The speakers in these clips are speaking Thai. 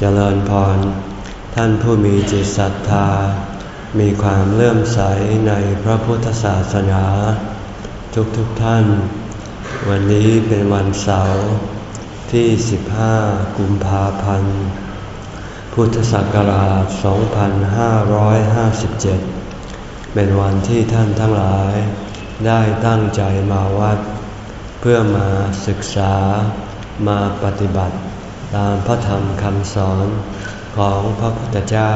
เจริญพร ท่านผู้มีจิตศรัทธา มีความเลื่อมใสในพระพุทธศาสนา ทุกทุกท่าน วันนี้เป็นวันเสาร์ที่ 15 กุมภาพันธ์ พุทธศักราช 2557 เป็นวันที่ท่านทั้งหลาย ได้ตั้งใจมาวัด เพื่อมาศึกษามาปฏิบัติ ตามพระธรรมคำสอนของพระพุทธเจ้า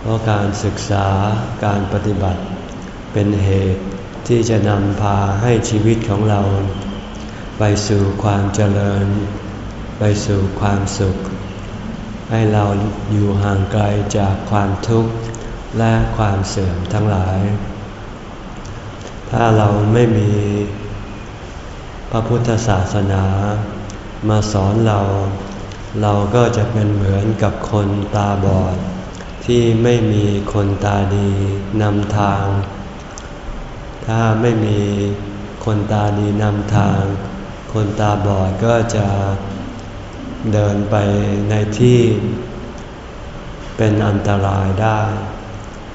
เพราะการศึกษาการปฏิบัติ เป็นเหตุที่จะนำพาให้ชีวิตของเรา ไปสู่ความเจริญ ไปสู่ความสุข ให้เราอยู่ห่างไกลจากความทุกข์และความเสื่อมทั้งหลาย ถ้าเราไม่มีพระพุทธศาสนา มาสอนเรา เราก็จะเป็นเหมือนกับคนตาบอด ที่ไม่มีคนตาดีนำทาง ถ้าไม่มีคนตาดีนำทาง คนตาบอดก็จะเดินไปในที่เป็นอันตรายได้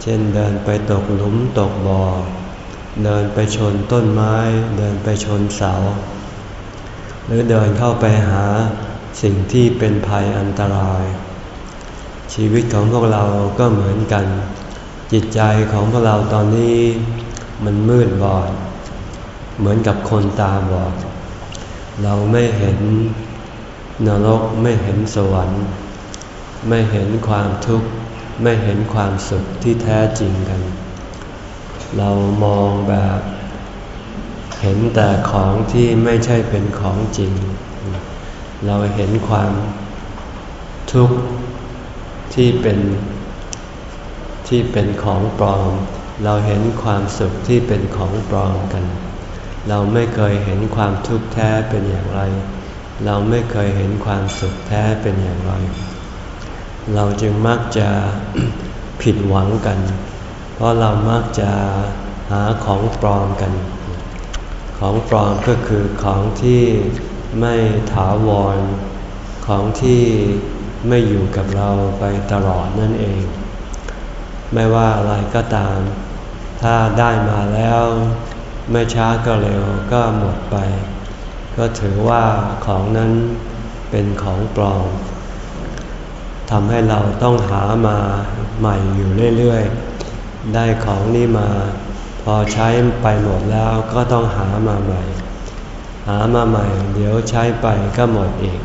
เช่นเดินไปตกหลุมตกบ่อ เดินไปชนต้นไม้ เดินไปชนเสา หรือเดินเข้าไปหาสิ่งที่เป็นภัยอันตราย ชีวิตของพวกเราก็เหมือนกัน จิตใจของพวกเราตอนนี้มันมืดบอด เหมือนกับคนตาบอด เราไม่เห็นนรกไม่เห็นสวรรค์ ไม่เห็นความทุกข์ ไม่เห็นความสุขที่แท้จริงกัน เรามองแบบ เห็นแต่ของที่ไม่ใช่เป็นของจริง เราเห็นความทุกข์ที่เป็นที่เป็นของปลอม เราเห็นความสุขที่เป็นของปลอมกัน เราไม่เคยเห็นความทุกข์แท้เป็นอย่างไร เราไม่เคยเห็นความสุขแท้เป็นอย่างไร เราจึงมักจะผิดหวังกัน เพราะเรามักจะหาของปลอมกัน ของปลอมก็คือของที่ไม่ถาวร ของที่ไม่อยู่กับเราไปตลอดนั่นเอง ไม่ว่าอะไรก็ตาม ถ้าได้มาแล้ว ไม่ช้าก็เร็วก็หมดไป ก็ถือว่าของนั้นเป็นของปลอมทำให้เราต้องหามาใหม่อยู่เรื่อยๆ ได้ของนี้มา พอใช้ไปหมดแล้วก็ต้องหามาใหม่ หามาใหม่ เดี๋ยวใช้ไปก็หมดอีก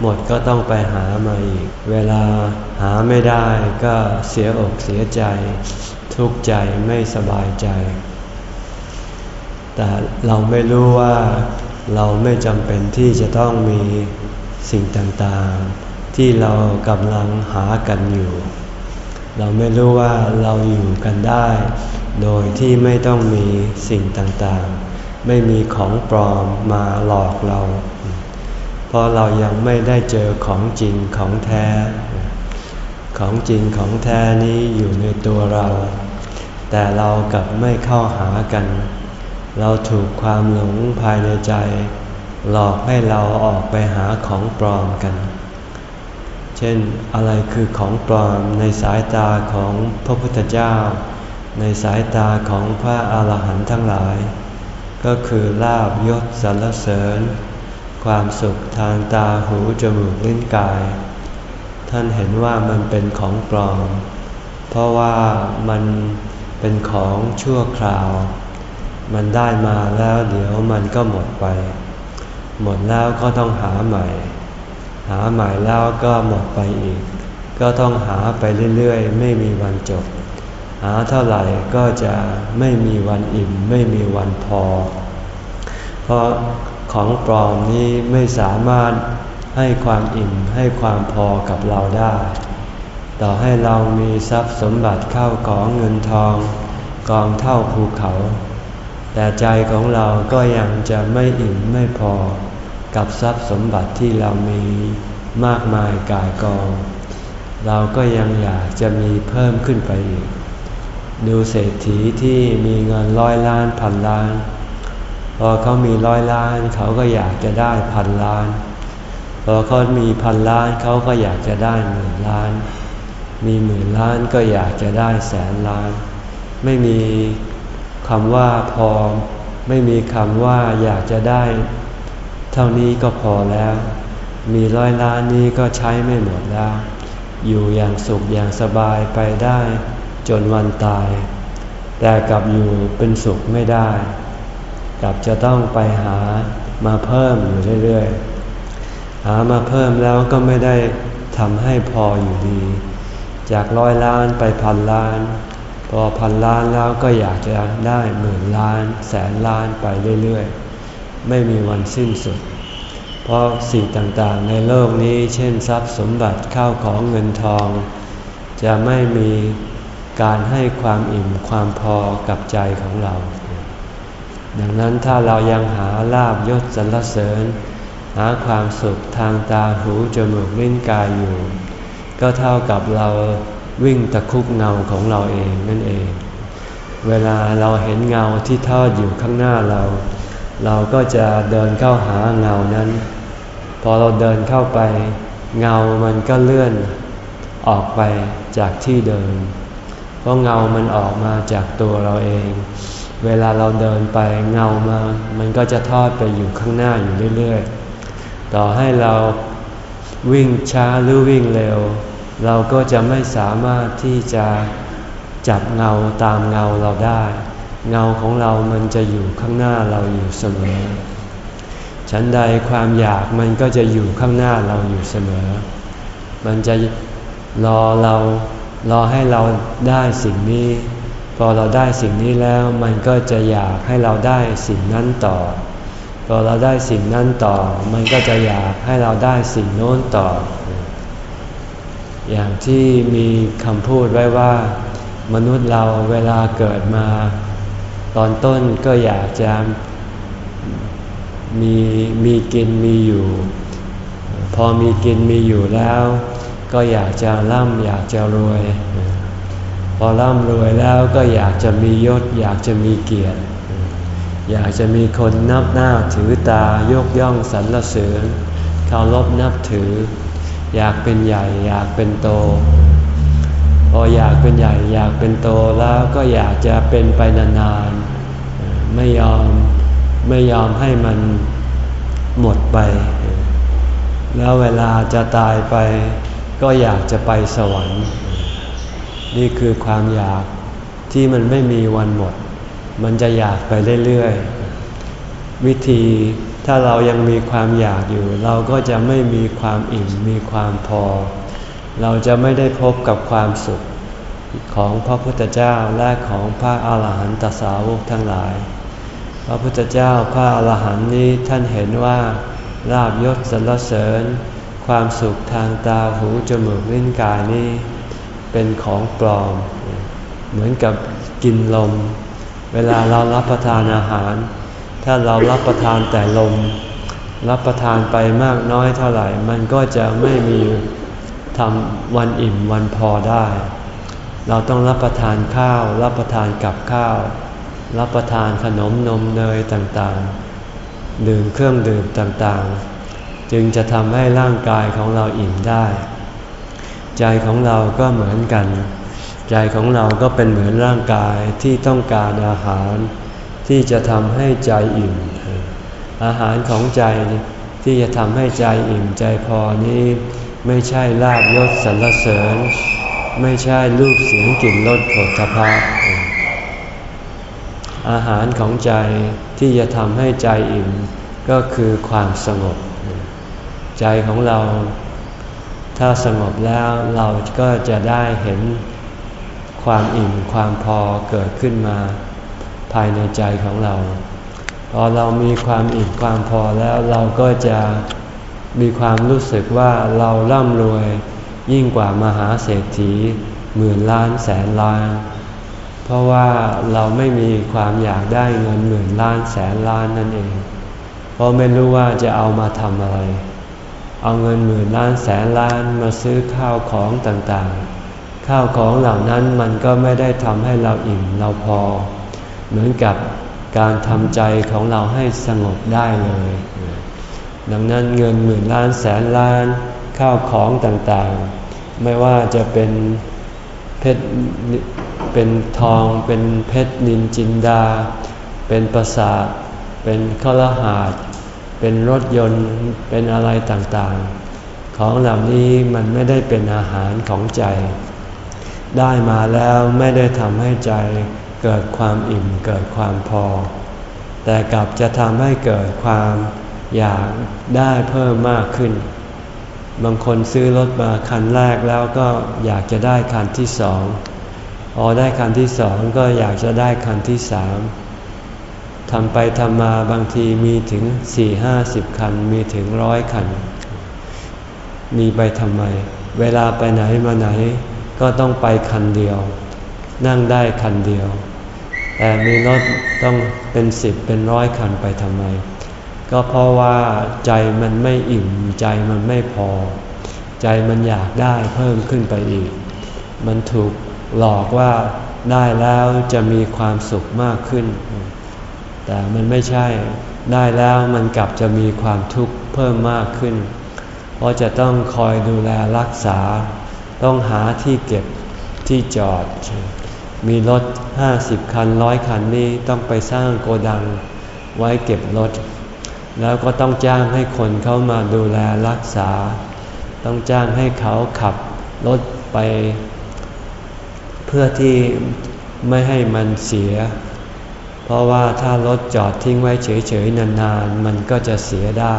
หมดก็ต้องไปหามาอีก เวลาหาไม่ได้ก็เสียอกเสียใจ ทุกข์ใจไม่สบายใจ แต่เราไม่รู้ว่าเราไม่จำเป็นที่จะต้องมีสิ่งต่างๆ ที่เรากำลังหากันอยู่ เราไม่รู้ว่าเราอยู่กันได้ โดยที่ไม่ต้องมีสิ่งต่างๆ ไม่มีของปลอมมาหลอกเรา เพราะเรายังไม่ได้เจอของจริงของแท้ ของจริงของแท้นี้อยู่ในตัวเรา แต่เรากลับไม่เข้าหากัน เราถูกความหลงภายในใจ หลอกให้เราออกไปหาของปลอมกัน เช่นอะไรคือของปลอมในสายตาของพระพุทธเจ้า ในสายตาของพระอาหารหันต์ทั้งหลาย ก็คือลาบยศสรรเสริญ ความสุขทางตาหูจมูกลิ้นกาย ท่านเห็นว่ามันเป็นของปลอม เพราะว่ามันเป็นของชั่วคราว มันได้มาแล้วเดี๋ยวมันก็หมดไป หมดแล้วก็ต้องหาใหม่ หาใหม่แล้วก็หมดไปอีก ก็ต้องหาไปเรื่อยๆ ไม่มีวันจบ หาเท่าไหร่ก็จะไม่มีวันอิ่ม ไม่มีวันพอ เพราะของปลอมนี้ไม่สามารถให้ความอิ่มให้ความพอกับเราได้ ต่อให้เรามีทรัพย์สมบัติเข้าของเงินทอง กองเท่าภูเขา แต่ใจของเราก็ยังจะไม่อิ่มไม่พอ กับทรัพย์สมบัติที่เรามีมากมายกายกอง เราก็ยังอยากจะมีเพิ่มขึ้นไปอีก ดูเศรษฐีที่มีเงินร้อยล้านพันล้าน พอเขามีร้อยล้านเขาก็อยากจะได้พันล้านพพอเขามีพันล้านเขาก็อยากจะได้หมื่นล้าน มีหมื่นล้านก็อยากจะได้แสนล้าน ไม่มีคำว่าพอไม่มีคำว่าอยากจะได้ เท่านี้ก็พอแล้ว มีร้อยล้านนี้ก็ใช้ไม่หมดแล้ว อยู่อย่างสุขอย่างสบายไปได้ จนวันตาย แต่กลับอยู่เป็นสุขไม่ได้ กลับจะต้องไปหามาเพิ่มอยู่เรื่อยๆ หามาเพิ่มแล้วก็ไม่ได้ทำให้พออยู่ดี จากร้อยล้านไปพันล้าน พอพันล้านแล้วก็อยากจะได้หมื่นล้าน แสนล้านไปเรื่อยๆ ไม่มีวันสิ้นสุด เพราะสิ่งต่างๆ ในโลกนี้ เช่นทรัพย์สมบัติข้าวของเงินทอง จะไม่มีการให้ความอิ่มความพอกับใจของเรา ดังนั้นถ้าเรายังหาลาบยศสรรเสริญ หาความสุขทางตาหูจมูกลิ้นกายอยู่ ก็เท่ากับเราวิ่งตะคุกเงาของเราเองนั่นเอง เวลาเราเห็นเงาที่ทอดอยู่ข้างหน้าเรา เราก็จะเดินเข้าหาเงานั้น พอเราเดินเข้าไป เงามันก็เลื่อนออกไปจากที่เดิน เพราะเงามันออกมาจากตัวเราเอง เวลาเราเดินไปเงามา มันก็จะทอดไปอยู่ข้างหน้าอยู่เรื่อยๆ ต่อให้เราวิ่งช้าหรือวิ่งเร็ว เราก็จะไม่สามารถที่จะจับเงาตามเงาเราได้ เงาของเรามันจะอยู่ข้างหน้าเราอยู่เสมอ ฉันใดความอยากมันก็จะอยู่ข้างหน้าเราอยู่เสมอ มันจะรอเรารอให้เราได้สิ่งนี้ พอเราได้สิ่งนี้แล้วมันก็จะอยากให้เราได้สิ่งนั้นต่อ พอเราได้สิ่งนั้นต่อ มันก็จะอยากให้เราได้สิ่งโน้นต่อ อย่างที่มีคำพูดไว้ว่า มนุษย์เราเวลาเกิดมา ตอนต้นก็อยากจะมีมีกินมีอยู่ พอมีกินมีอยู่แล้ว ก็อยากจะร่ำอยากจะรวย พอร่ำรวยแล้วก็อยากจะมียศ อยากจะมีเกียรติ อยากจะมีคนนับหน้าถือตายกย่องสรรเสริญเคารพนับถือ อยากเป็นใหญ่อยากเป็นโต พออยากเป็นใหญ่อยากเป็นโตแล้วก็อยากจะเป็นไปนาน ไม่ยอมไม่ยอมให้มันหมดไป แล้วเวลาจะตายไป ก็อยากจะไปสวรรค์ นี่คือความอยากที่มันไม่มีวันหมด มันจะอยากไปเรื่อยๆ วิธีถ้าเรายังมีความอยากอยู่ เราก็จะไม่มีความอิ่มมีความพอ เราจะไม่ได้พบกับความสุขของพระพุทธเจ้าและของพระอาหารหันตสาวกทั้งหลาย ระพุทธเจ้าพระอาหารหันต์นี้ท่านเห็นว่าลาบยศสรรเสริญ ความสุขทางตาหูจมูกลิ้นกายนี้ เป็นของปลอม เหมือนกับกินลม เวลาเรารับประทานอาหาร ถ้าเรารับประทานแต่ลม รับประทานไปมากน้อยเท่าไหร่ มันก็จะไม่มีทำวันอิ่มวันพอได้ เราต้องรับประทานข้าว รับประทานกับข้าว รับประทานขนมนมเนยต่างๆ ดื่มเครื่องดื่มต่างๆ จึงจะทำให้ร่างกายของเราอิ่มได้ ใจของเราก็เหมือนกัน ใจของเราก็เป็นเหมือนร่างกายที่ต้องการอาหาร ที่จะทำให้ใจอิ่ม อาหารของใจที่จะทำให้ใจอิ่มใจพอนี้ไม่ใช่ลาบยศสรรเสริญ ไม่ใช่รูปเสียงกลิ่นรสผลทพะ อาหารของใจที่จะทำให้ใจอิ่มก็คือความสงบ ใจของเรา ถ้าสงบแล้วเราก็จะได้เห็นความอิ่มความพอเกิดขึ้นมา ภายในใจของเรา พอเรามีความอิ่มความพอแล้วเราก็จะมีความรู้สึกว่าเราร่ำรวยยิ่งกว่ามหาเศรษฐีหมื่นล้านแสนล้าน เพราะว่าเราไม่มีความอยากได้เงินหมื่นล้านแสนล้านนั่นเอง เพราะไม่รู้ว่าจะเอามาทำอะไร เอาเงินหมื่นล้านแสนล้านมาซื้อข้าวของต่างๆ ข้าวของเหล่านั้นมันก็ไม่ได้ทำให้เราอิ่มเราพอ เหมือนกับการทำใจของเราให้สงบได้เลย ดังนั้นเงินหมื่นล้านแสนล้านข้าวของต่างๆ ไม่ว่าจะเป็นเพชร เป็นทอง เป็นเพชรนินจินดา เป็นประสาท เป็นข้าหาดเป็นรถยนต์เป็นอะไรต่างๆ ของเหล่านี้มันไม่ได้เป็นอาหารของใจ ได้มาแล้วไม่ได้ทำให้ใจเกิดความอิ่มเกิดความพอ แต่กลับจะทำให้เกิดความอยากได้เพิ่มมากขึ้น บางคนซื้อรถมาคันแรกแล้วก็อยากจะได้คันที่สอง พอได้คันที่สองก็อยากจะได้คันที่สามทำไปทำมาบางทีมีถึงสี่ห้าสิบคันมีถึงร้อยคัน มีไปทำไม เวลาไปไหนมาไหนก็ต้องไปคันเดียว นั่งได้คันเดียว แต่มีรถต้องเป็นสิบเป็นร้อยคันไปทำไม ก็เพราะว่าใจมันไม่อิ่มใจมันไม่พอ ใจมันอยากได้เพิ่มขึ้นไปอีก มันถูก หลอกว่าได้แล้วจะมีความสุขมากขึ้น แต่มันไม่ใช่ได้แล้วมันกลับจะมีความทุกข์เพิ่มมากขึ้น เพราะจะต้องคอยดูแลรักษา ต้องหาที่เก็บที่จอด มีรถห้าสิบคันร้อยคันนี้ต้องไปสร้างโกดังไว้เก็บรถ แล้วก็ต้องจ้างให้คนเข้ามาดูแลรักษา ต้องจ้างให้เขาขับรถไป เพื่อที่ไม่ให้มันเสีย เพราะว่าถ้ารถจอดทิ้งไว้เฉยๆนานๆ มันก็จะเสียได้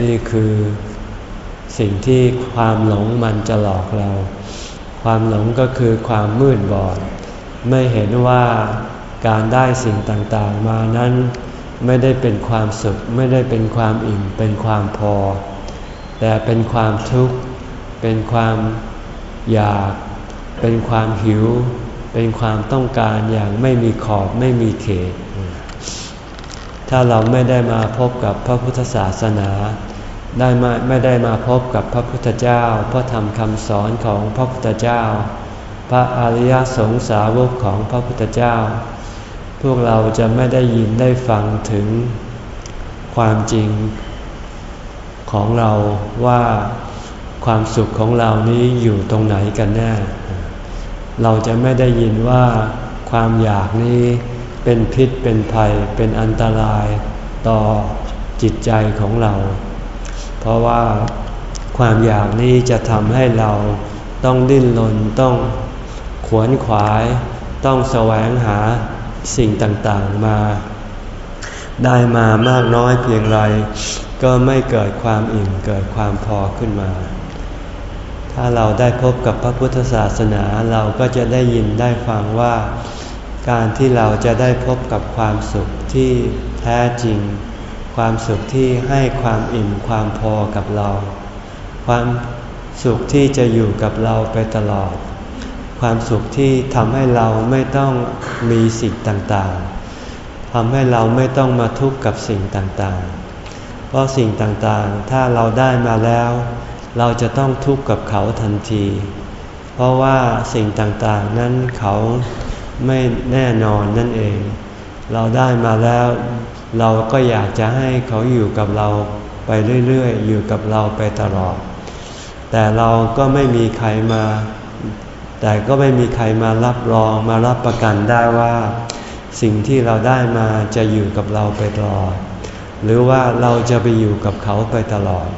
นี่คือสิ่งที่ความหลงมันจะหลอกเรา ความหลงก็คือความมืดบอด ไม่เห็นว่าการได้สิ่งต่างๆมานั้นไม่ได้เป็นความสุข ไม่ได้เป็นความอิ่ม เป็นความพอ แต่เป็นความทุกข์ เป็นความอยาก เป็นความหิว เป็นความต้องการอย่างไม่มีขอบไม่มีเขต ถ้าเราไม่ได้มาพบกับพระพุทธศาสนาได้มาไม่ได้มาพบกับพระพุทธเจ้า พระธรรมคำสอนของพระพุทธเจ้า พระอริยสงสาวกของพระพุทธเจ้า พวกเราจะไม่ได้ยินได้ฟังถึงความจริงของเราว่าความสุขของเรานี้อยู่ตรงไหนกันแน่ เราจะไม่ได้ยินว่าความอยากนี้เป็นพิษเป็นภัยเป็นอันตรายต่อจิตใจของเรา เพราะว่าความอยากนี้จะทำให้เราต้องดิ้นรนต้องขวนขวาย ต้องแสวงหาสิ่งต่างๆมา ได้มามากน้อยเพียงไร ก็ไม่เกิดความอิ่มเกิดความพอขึ้นมา ถ้าเราได้พบกับพระพุทธศาสนาเราก็จะได้ยินได้ฟังว่า การที่เราจะได้พบกับความสุขที่แท้จริง ความสุขที่ให้ความอิ่มความพอกับเรา ความสุขที่จะอยู่กับเราไปตลอด ความสุขที่ทำให้เราไม่ต้องมีสิ่งต่างๆทำให้เราไม่ต้องมาทุกข์กับสิ่งต่างๆ เพราะสิ่งต่างๆ ถ้าเราได้มาแล้ว เราจะต้องทุกข์กับเขาทันที เพราะว่าสิ่งต่างๆนั้นเขาไม่แน่นอนนั่นเอง เราได้มาแล้ว เราก็อยากจะให้เขาอยู่กับเราไปเรื่อยๆ อยู่กับเราไปตลอด แต่เราก็ไม่มีใครมา แต่ก็ไม่มีใครมารับรองมารับประกันได้ว่า สิ่งที่เราได้มาจะอยู่กับเราไปตลอด หรือว่าเราจะไปอยู่กับเขาไปตลอด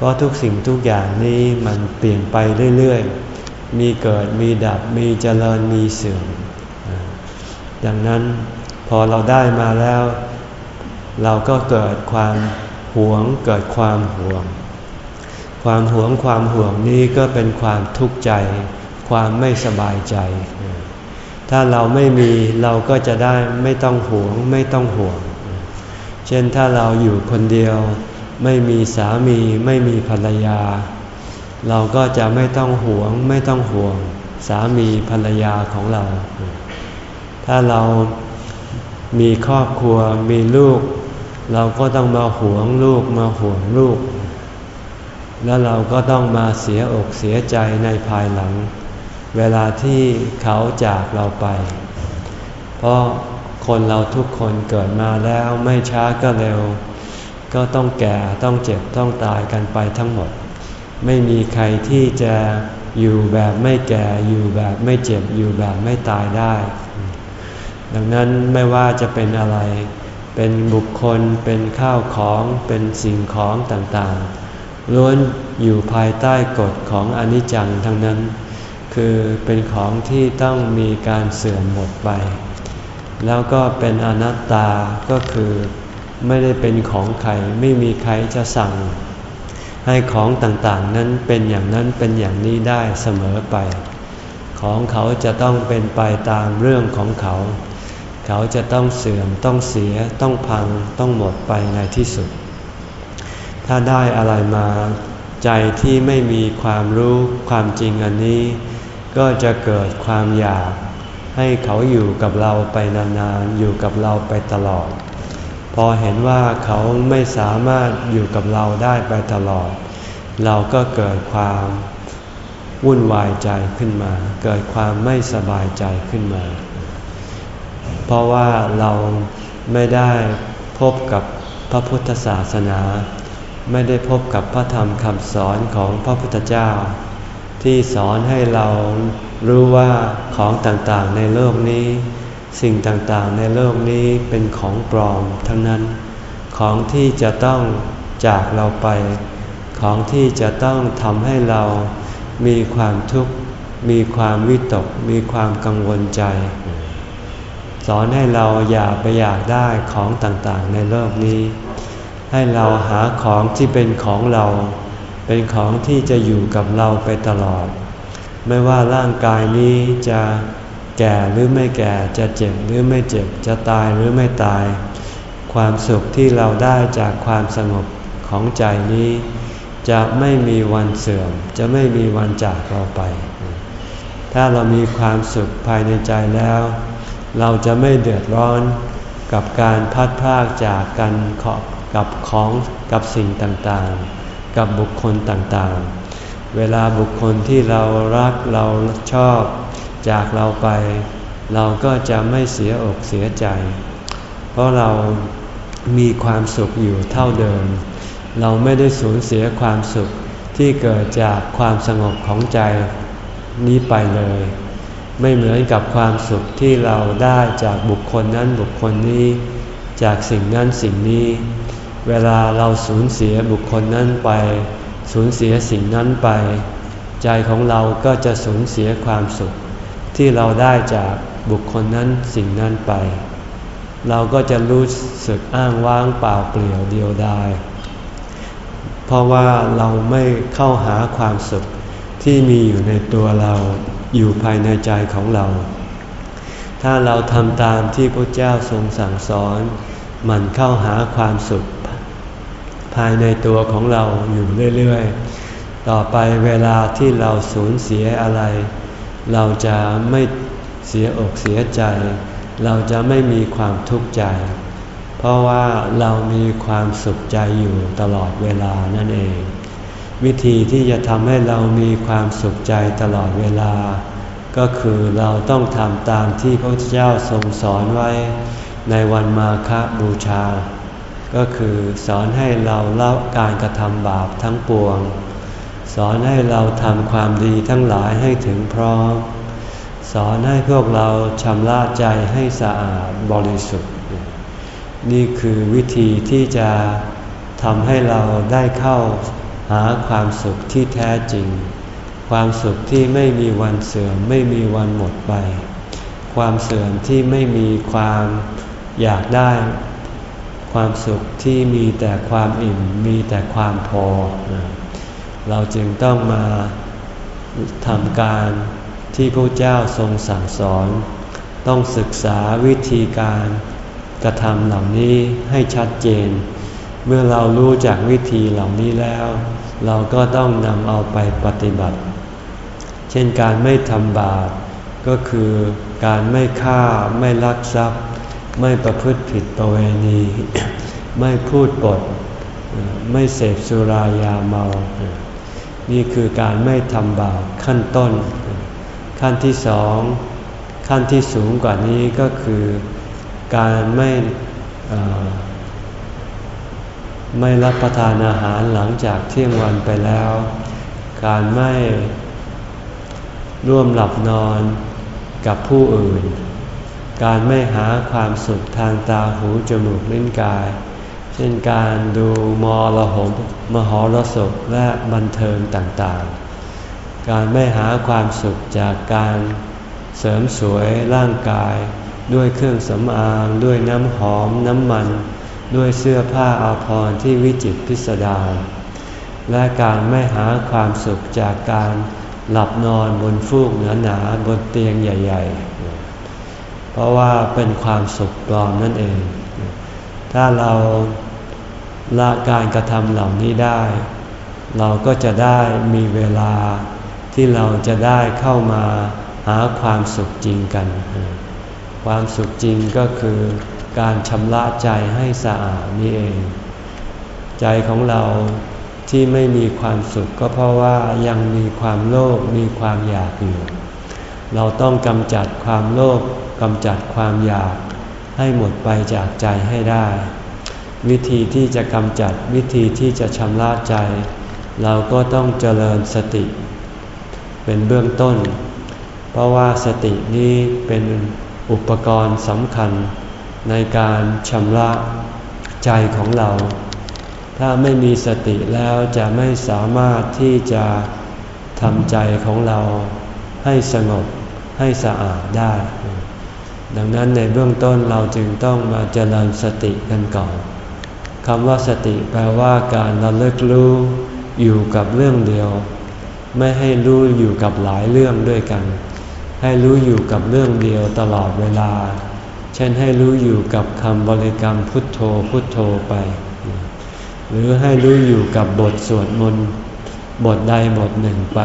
เพราะทุกสิ่งทุกอย่างนี้มันเปลี่ยนไปเรื่อยๆ มีเกิดมีดับมีเจริญมีเสื่อม ดังนั้นพอเราได้มาแล้ว เราก็เกิดความหวงเกิดความห่วง ความหวงความห่วงนี้ก็เป็นความทุกข์ใจ ความไม่สบายใจ ถ้าเราไม่มีเราก็จะได้ไม่ต้องหวงไม่ต้องห่วง เช่นถ้าเราอยู่คนเดียว ไม่มีสามีไม่มีภรรยา เราก็จะไม่ต้องหวงไม่ต้องห่วงสามีภรรยาของเรา ถ้าเรามีครอบครัวมีลูก เราก็ต้องมาหวงลูกมาห่วงลูก แล้วเราก็ต้องมาเสียอกเสียใจในภายหลัง เวลาที่เขาจากเราไป เพราะคนเราทุกคนเกิดมาแล้วไม่ช้าก็เร็ว ก็ต้องแก่ต้องเจ็บต้องตายกันไปทั้งหมด ไม่มีใครที่จะอยู่แบบไม่แก่อยู่แบบไม่เจ็บอยู่แบบไม่ตายได้ ดังนั้นไม่ว่าจะเป็นอะไร เป็นบุคคลเป็นข้าวของเป็นสิ่งของต่างๆล้วนอยู่ภายใต้กฎของอนิจจังทั้งนั้น คือเป็นของที่ต้องมีการเสื่อมหมดไป แล้วก็เป็นอนัตตาก็คือ ไม่ได้เป็นของใครไม่มีใครจะสั่ง ให้ของต่างๆนั้นเป็นอย่างนั้นเป็นอย่างนี้ได้เสมอไป ของเขาจะต้องเป็นไปตามเรื่องของเขา เขาจะต้องเสื่อมต้องเสียต้องพังต้องหมดไปในที่สุด ถ้าได้อะไรมาใจที่ไม่มีความรู้ความจริงอันนี้ ก็จะเกิดความอยาก ให้เขาอยู่กับเราไปนานๆอยู่กับเราไปตลอด พอเห็นว่าเขาไม่สามารถอยู่กับเราได้ไปตลอด เราก็เกิดความวุ่นวายใจขึ้นมา เกิดความไม่สบายใจขึ้นมา เพราะว่าเราไม่ได้พบกับพระพุทธศาสนา ไม่ได้พบกับพระธรรมคำสอนของพระพุทธเจ้า ที่สอนให้เรารู้ว่าของต่างๆในโลกนี้ สิ่งต่างๆ ในโลกนี้เป็นของปลอมทั้งนั้น ของที่จะต้องจากเราไป ของที่จะต้องทำให้เรามีความทุกข์ มีความวิตก มีความกังวลใจ สอนให้เราอย่าไปอยากได้ของต่างๆ ในโลกนี้ ให้เราหาของที่เป็นของเรา เป็นของที่จะอยู่กับเราไปตลอด ไม่ว่าร่างกายนี้จะ แก่หรือไม่แก่จะเจ็บหรือไม่เจ็บจะตายหรือไม่ตาย ความสุขที่เราได้จากความสงบของใจนี้ จะไม่มีวันเสื่อม จะไม่มีวันจากเราไป ถ้าเรามีความสุขภายในใจแล้ว เราจะไม่เดือดร้อนกับการพัดพากจากกันกับของกับสิ่งต่างๆ กับบุคคลต่างๆ เวลาบุคคลที่เรารักเราชอบ จากเราไป เราก็จะไม่เสียอกเสียใจ เพราะเรามีความสุขอยู่เท่าเดิม เราไม่ได้สูญเสียความสุขที่เกิดจากความสงบของใจนี้ไปเลย ไม่เหมือนกับความสุขที่เราได้จากบุคคลนั้นบุคคลนี้ จากสิ่งนั้นสิ่งนี้ เวลาเราสูญเสียบุคคลนั้นไป สูญเสียสิ่งนั้นไป ใจของเราก็จะสูญเสียความสุข ที่เราได้จากบุคคลนั้นสิ่งนั้นไป เราก็จะรู้สึกอ้างว้างเปล่าเปลี่ยวเดียวดายเพราะว่าเราไม่เข้าหาความสุขที่มีอยู่ในตัวเราอยู่ภายในใจของเรา ถ้าเราทำตามที่พระเจ้าทรงสั่งสอน มันเข้าหาความสุข ภายในตัวของเราอยู่เรื่อย ๆ ต่อไปเวลาที่เราสูญเสียอะไร เราจะไม่เสียอกเสียใจ เราจะไม่มีความทุกข์ใจ เพราะว่าเรามีความสุขใจอยู่ตลอดเวลานั่นเอง วิธีที่จะทำให้เรามีความสุขใจตลอดเวลา ก็คือเราต้องทำตามที่พระเจ้าทรงสอนไว้ในวันมาฆบูชา ก็คือสอนให้เราละการกระทำบาปทั้งปวง สอนให้เราทำความดีทั้งหลายให้ถึงพร้อม สอนให้พวกเราชำระใจให้สะอาดบริสุทธิ์ นี่คือวิธีที่จะทำให้เราได้เข้าหาความสุขที่แท้จริง ความสุขที่ไม่มีวันเสื่อมไม่มีวันหมดไป ความเสื่อมที่ไม่มีความอยากได้ ความสุขที่มีแต่ความอิ่มมีแต่ความพอ เราจึงต้องมาทำการที่พระเจ้าทรงสั่งสอน ต้องศึกษาวิธีการกระทำเหล่านี้ให้ชัดเจน เมื่อเรารู้จากวิธีเหล่านี้แล้ว เราก็ต้องนำเอาไปปฏิบัติ เช่นการไม่ทำบาปก็คือการไม่ฆ่าไม่ลักทรัพย์ ไม่ประพฤติผิดประเวณี ไม่พูดปด ไม่เสพสุรายาเมา นี่คือการไม่ทำบาปขั้นต้น ขั้นที่สอง ขั้นที่สูงกว่านี้ก็คือการไม่ไม่รับประทานอาหารหลังจากเที่ยงวันไปแล้ว การไม่ร่วมหลับนอนกับผู้อื่น การไม่หาความสุขทางตาหูจมูกลิ้นกาย เช่นการดูมอระหมมหรสพและบันเทิงต่างๆ การไม่หาความสุขจากการเสริมสวยร่างกาย ด้วยเครื่องสำอาง ด้วยน้ำหอมน้ำมัน ด้วยเสื้อผ้าอาภรณ์ที่วิจิตรพิสดารและการไม่หาความสุขจากการหลับนอนบนฟูกหนาๆบนเตียงใหญ่ ๆ เพราะว่าเป็นความสุขปลอมนั่นเอง ถ้าเราละการกระทำเหล่านี้ได้ เราก็จะได้มีเวลาที่เราจะได้เข้ามาหาความสุขจริงกัน ความสุขจริงก็คือการชำระใจให้สะอาดนี่เอง ใจของเราที่ไม่มีความสุขก็เพราะว่ายังมีความโลภมีความอยากอยู่ เราต้องกำจัดความโลภกำจัดความอยาก ให้หมดไปจากใจให้ได้ วิธีที่จะกำจัดวิธีที่จะชำระใจ เราก็ต้องเจริญสติ เป็นเบื้องต้น เพราะว่าสตินี้เป็นอุปกรณ์สำคัญในการชำระใจของเรา ถ้าไม่มีสติแล้วจะไม่สามารถที่จะทำใจของเราให้สงบให้สะอาดได้ ดังนั้นในเบื้องต้นเราจึงต้องมาเจริญสติกันก่อนคำว่าสติแปลว่าการระลึกรู้อยู่กับเรื่องเดียว ไม่ให้รู้อยู่กับหลายเรื่องด้วยกัน ให้รู้อยู่กับเรื่องเดียวตลอดเวลา เช่นให้รู้อยู่กับคำบริกรรมพุทโธพุทโธไป หรือให้รู้อยู่กับบทสวดมนต์บทใดบทหนึ่งไป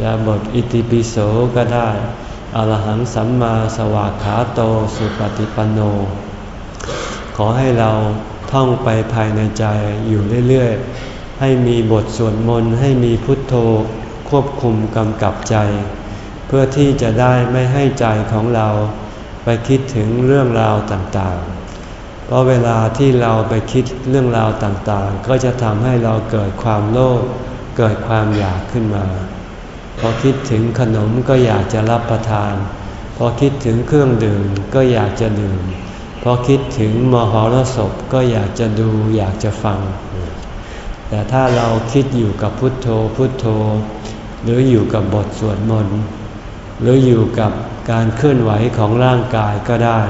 จะบทอิติปิโสก็ได้ อรหังสัมมาสวากขาโตสุปฏิปันโน ขอให้เราท่องไปภายในใจอยู่เรื่อยๆ ให้มีบทสวดมนต์ให้มีพุทโธควบคุมกำกับใจ เพื่อที่จะได้ไม่ให้ใจของเราไปคิดถึงเรื่องราวต่างๆ เพราะเวลาที่เราไปคิดเรื่องราวต่างๆ ก็จะทำให้เราเกิดความโลภเกิดความอยากขึ้นมา พอคิดถึงขนมก็อยากจะรับประทาน พอคิดถึงเครื่องดื่มก็อยากจะดื่ม พอคิดถึงมหรสพก็อยากจะดูอยากจะฟัง แต่ถ้าเราคิดอยู่กับพุทโธพุทโธ หรืออยู่กับบทสวดมนต์หรืออยู่กับการเคลื่อนไหวของร่างกายก็ได้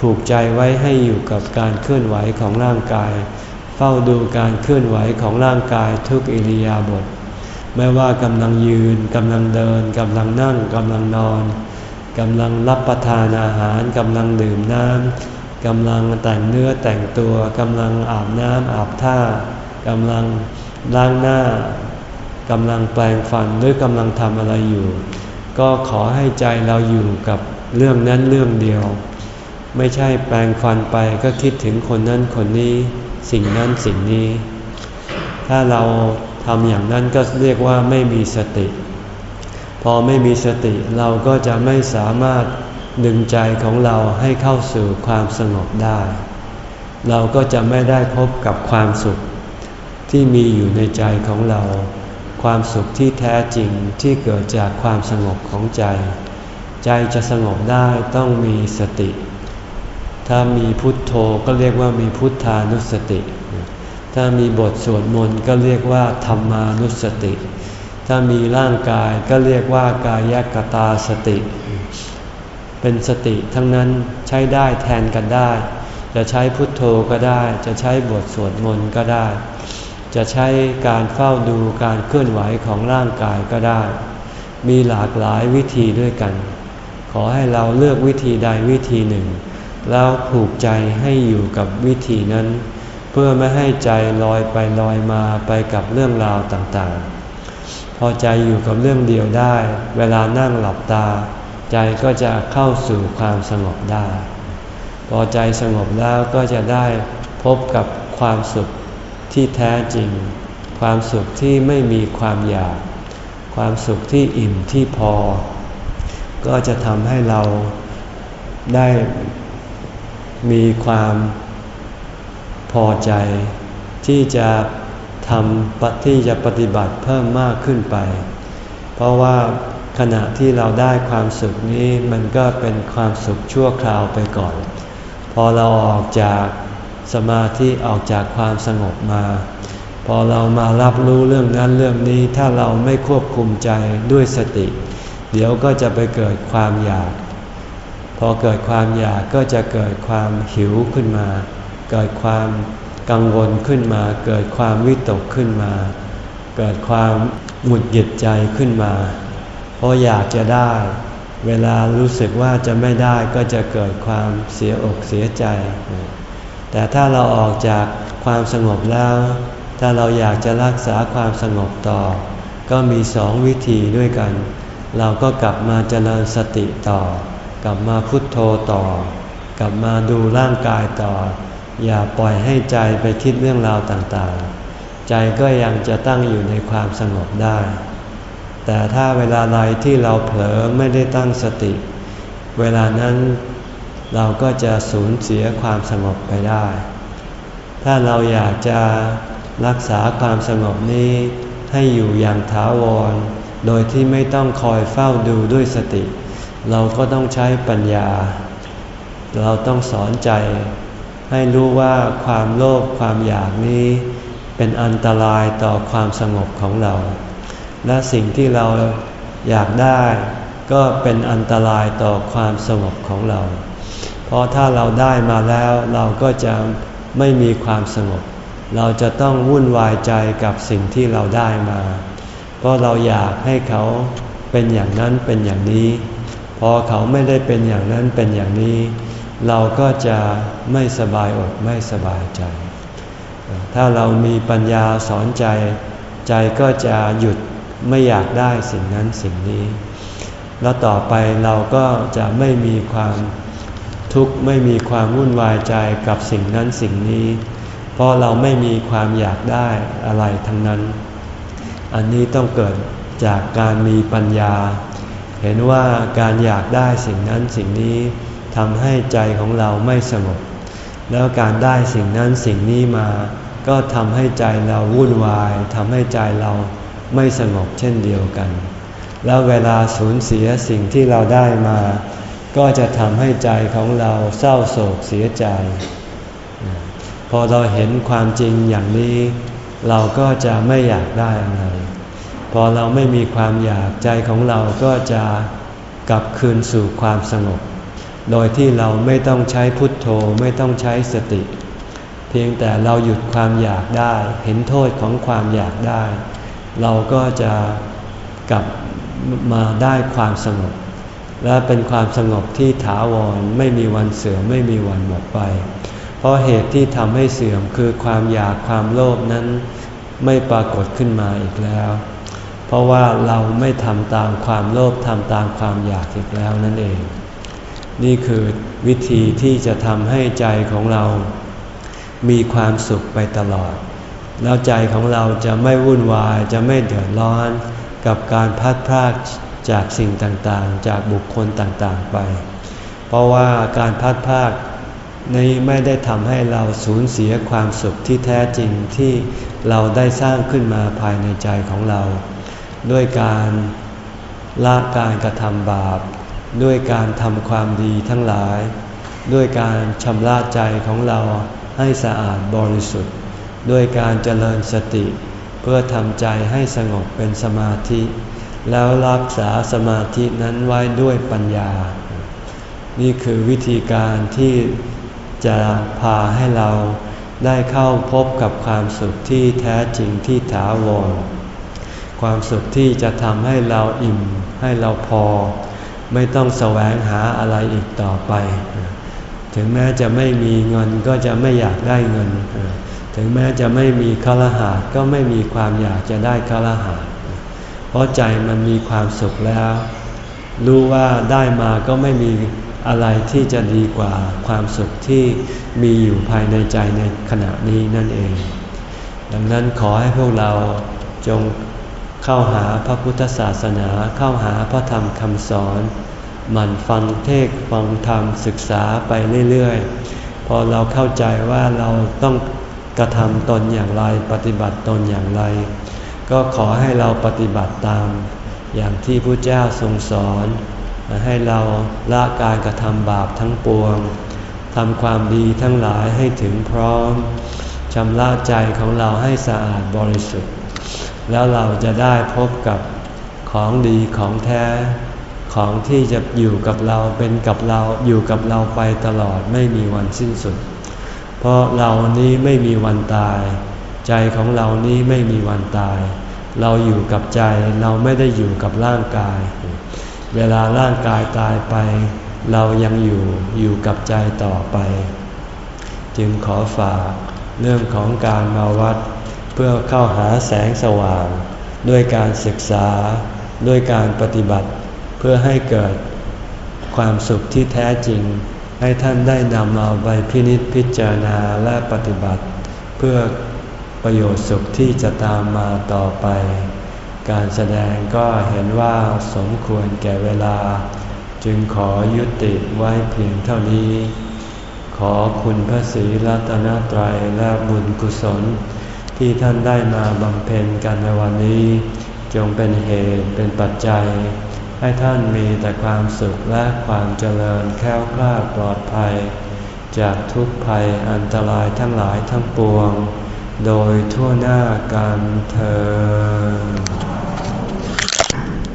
ผูกใจไว้ให้อยู่กับการเคลื่อนไหวของร่างกาย เฝ้าดูการเคลื่อนไหวของร่างกายทุกอิริยาบถ ไม่ว่ากำลังยืนกำลังเดินกำลังนั่งกำลังนอนกำลังรับประทานอาหารกำลังดื่มน้ำกำลังแต่งเนื้อแต่งตัวกำลังอาบน้ำอาบท่ากำลังล้างหน้ากำลังแปลงฟันหรือกำลังทำอะไรอยู่ ก็ขอให้ใจเราอยู่กับเรื่องนั้นเรื่องเดียว ไม่ใช่แปลงฟันไปก็คิดถึงคนนั้นคนนี้ สิ่งนั้นสิ่งนี้ ถ้าเรา ทำอย่างนั้นก็เรียกว่าไม่มีสติ พอไม่มีสติเราก็จะไม่สามารถดึงใจของเราให้เข้าสู่ความสงบได้ เราก็จะไม่ได้พบกับความสุขที่มีอยู่ในใจของเรา ความสุขที่แท้จริงที่เกิดจากความสงบของใจ ใจจะสงบได้ต้องมีสติ ถ้ามีพุทโธก็เรียกว่ามีพุทธานุสติ ถ้ามีบทสวดมนต์ก็เรียกว่าธรรมานุสติ ถ้ามีร่างกายก็เรียกว่ากายกตาสติ เป็นสติทั้งนั้นใช้ได้แทนกันได้ จะใช้พุทโธก็ได้ จะใช้บทสวดมนต์ก็ได้ จะใช้การเฝ้าดูการเคลื่อนไหวของร่างกายก็ได้ มีหลากหลายวิธีด้วยกัน ขอให้เราเลือกวิธีใดวิธีหนึ่ง แล้วผูกใจให้อยู่กับวิธีนั้น เพื่อไม่ให้ใจลอยไปลอยมาไปกับเรื่องราวต่างๆ พอใจอยู่กับเรื่องเดียวได้ เวลานั่งหลับตา ใจก็จะเข้าสู่ความสงบได้ พอใจสงบแล้วก็จะได้พบกับความสุขที่แท้จริง ความสุขที่ไม่มีความอยาก ความสุขที่อิ่มที่พอ ก็จะทำให้เราได้มีความ พอใจ ที่จะทำที่จะปฏิบัติเพิ่มมากขึ้นไป เพราะว่าขณะที่เราได้ความสุขนี้มันก็เป็นความสุขชั่วคราวไปก่อน พอเราออกจากสมาธิออกจากความสงบมา พอเรามารับรู้เรื่องนั้นเรื่องนี้ถ้าเราไม่ควบคุมใจด้วยสติ เดี๋ยวก็จะไปเกิดความอยาก พอเกิดความอยากก็จะเกิดความหิวขึ้นมา เกิดความกังวลขึ้นมา เกิดความวิตกขึ้นมา เกิดความหงุดหงิดใจขึ้นมา เพราะอยากจะได้ เวลารู้สึกว่าจะไม่ได้ก็จะเกิดความเสียอกเสียใจ แต่ถ้าเราออกจากความสงบแล้ว ถ้าเราอยากจะรักษาความสงบต่อ ก็มีสองวิธีด้วยกัน เราก็กลับมาเจริญสติต่อ กลับมาพุทโธต่อ กลับมาดูร่างกายต่อ อย่าปล่อยให้ใจไปคิดเรื่องราวต่างๆ ใจก็ยังจะตั้งอยู่ในความสงบได้ แต่ถ้าเวลาใดที่เราเผลอไม่ได้ตั้งสติ เวลานั้นเราก็จะสูญเสียความสงบไปได้ ถ้าเราอยากจะรักษาความสงบนี้ให้อยู่อย่างถาวร โดยที่ไม่ต้องคอยเฝ้าดูด้วยสติ เราก็ต้องใช้ปัญญา เราต้องสอนใจ ให้รู้ว่าความโลภความอยากนี้ เป็นอันตรายต่อความสงบของเรา และสิ่งที่เราอยากได้ ก็เป็นอันตรายต่อความสงบของเรา เพราะถ้าเราได้มาแล้วเราก็จะไม่มีความสงบ เราจะต้องวุ่นวายใจกับสิ่งที่เราได้มา เพราะเราอยากให้เขาเป็นอย่างนั้นเป็นอย่างนี้ พอเขาไม่ได้เป็นอย่างนั้นเป็นอย่างนี้ เราก็จะไม่สบายอกไม่สบายใจ ถ้าเรามีปัญญาสอนใจ ใจก็จะหยุดไม่อยากได้สิ่งนั้นสิ่งนี้ แล้วต่อไปเราก็จะไม่มีความทุกข์ไม่มีความวุ่นวายใจกับสิ่งนั้นสิ่งนี้ เพราะเราไม่มีความอยากได้อะไรทั้งนั้น อันนี้ต้องเกิดจากการมีปัญญา เห็นว่าการอยากได้สิ่งนั้นสิ่งนี้ ทำให้ใจของเราไม่สงบ แล้วการได้สิ่งนั้นสิ่งนี้มา ก็ทำให้ใจเราวุ่นวายทำให้ใจเราไม่สงบเช่นเดียวกัน แล้วเวลาสูญเสียสิ่งที่เราได้มา ก็จะทำให้ใจของเราเศร้าโศกเสียใจ พอเราเห็นความจริงอย่างนี้ เราก็จะไม่อยากได้อะไร พอเราไม่มีความอยากใจของเราก็จะกลับคืนสู่ความสงบ โดยที่เราไม่ต้องใช้พุทโธไม่ต้องใช้สติ เพียงแต่เราหยุดความอยากได้ เห็นโทษของความอยากได้ เราก็จะกลับมาได้ความสงบ และเป็นความสงบที่ถาวรไม่มีวันเสื่อมไม่มีวันหมดไป เพราะเหตุที่ทำให้เสื่อมคือความอยากความโลภนั้นไม่ปรากฏขึ้นมาอีกแล้ว เพราะว่าเราไม่ทำตามความโลภทำตามความอยากอีกแล้วนั่นเอง นี่คือวิธีที่จะทำให้ใจของเรา มีความสุขไปตลอด แล้วใจของเราจะไม่วุ่นวายจะไม่เดือดร้อน กับการพัดพรากจากสิ่งต่างๆ จากบุคคลต่างๆไป เพราะว่าการพัดพรากนี้ไม่ได้ทำให้เราสูญเสียความสุขที่แท้จริงที่เราได้สร้างขึ้นมาภายในใจของเรา ด้วยการละการกระทำบาป ด้วยการทำความดีทั้งหลาย ด้วยการชำระใจของเราให้สะอาดบริสุทธิ์ ด้วยการเจริญสติ เพื่อทำใจให้สงบเป็นสมาธิ แล้วรักษาสมาธินั้นไว้ด้วยปัญญา นี่คือวิธีการที่จะพาให้เราได้เข้าพบกับความสุขที่แท้จริงที่ถาวร ความสุขที่จะทำให้เราอิ่มให้เราพอ ไม่ต้องแสวงหาอะไรอีกต่อไป ถึงแม้จะไม่มีเงินก็จะไม่อยากได้เงิน ถึงแม้จะไม่มีคารหาก็ไม่มีความอยากจะได้คารหาเพราะใจมันมีความสุขแล้ว รู้ว่าได้มาก็ไม่มีอะไรที่จะดีกว่าความสุขที่มีอยู่ภายในใจในขณะนี้นั่นเอง ดังนั้นขอให้พวกเราจง เข้าหาพระพุทธศาสนาเข้าหาพระธรรมคำสอนมันฟังเทศฟังธรรมศึกษาไปเรื่อยๆ พอเราเข้าใจว่าเราต้องกระทำตนอย่างไรปฏิบัติตนอย่างไร ก็ขอให้เราปฏิบัติตาม อย่างที่พระเจ้าทรงสอน ให้เราละการกระทำบาปทั้งปวงทำความดีทั้งหลายให้ถึงพร้อมชำระใจของเราให้สะอาดบริสุทธิ์ แล้วเราจะได้พบกับของดีของแท้ ของที่จะอยู่กับเราเป็นกับเราอยู่กับเราไปตลอดไม่มีวันสิ้นสุด เพราะเรานี้ไม่มีวันตาย ใจของเรานี้ไม่มีวันตาย เราอยู่กับใจเราไม่ได้อยู่กับร่างกาย เวลาร่างกายตายไป เรายังอยู่อยู่กับใจต่อไป จึงขอฝากเรื่องของการมาวัด เพื่อเข้าหาแสงสว่าง ด้วยการศึกษา ด้วยการปฏิบัติ เพื่อให้เกิดความสุขที่แท้จริง ให้ท่านได้นำเอาไปพินิจพิจารณาและปฏิบัติ เพื่อประโยชน์สุขที่จะตามมาต่อไป การแสดงก็เห็นว่าสมควรแก่เวลา จึงขอยุติไว้เพียงเท่านี้ ขอคุณพระศรีรัตนตรัยและบุญกุศล ที่ท่านได้มาบำเพ็ญกันในวันนี้ จงเป็นเหตุเป็นปัจจัย ให้ท่านมีแต่ความสุขและความเจริญแค้วคลาดปลอดภัย จากทุกภัยอันตรายทั้งหลายทั้งปวง โดยทั่วหน้ากันเธอ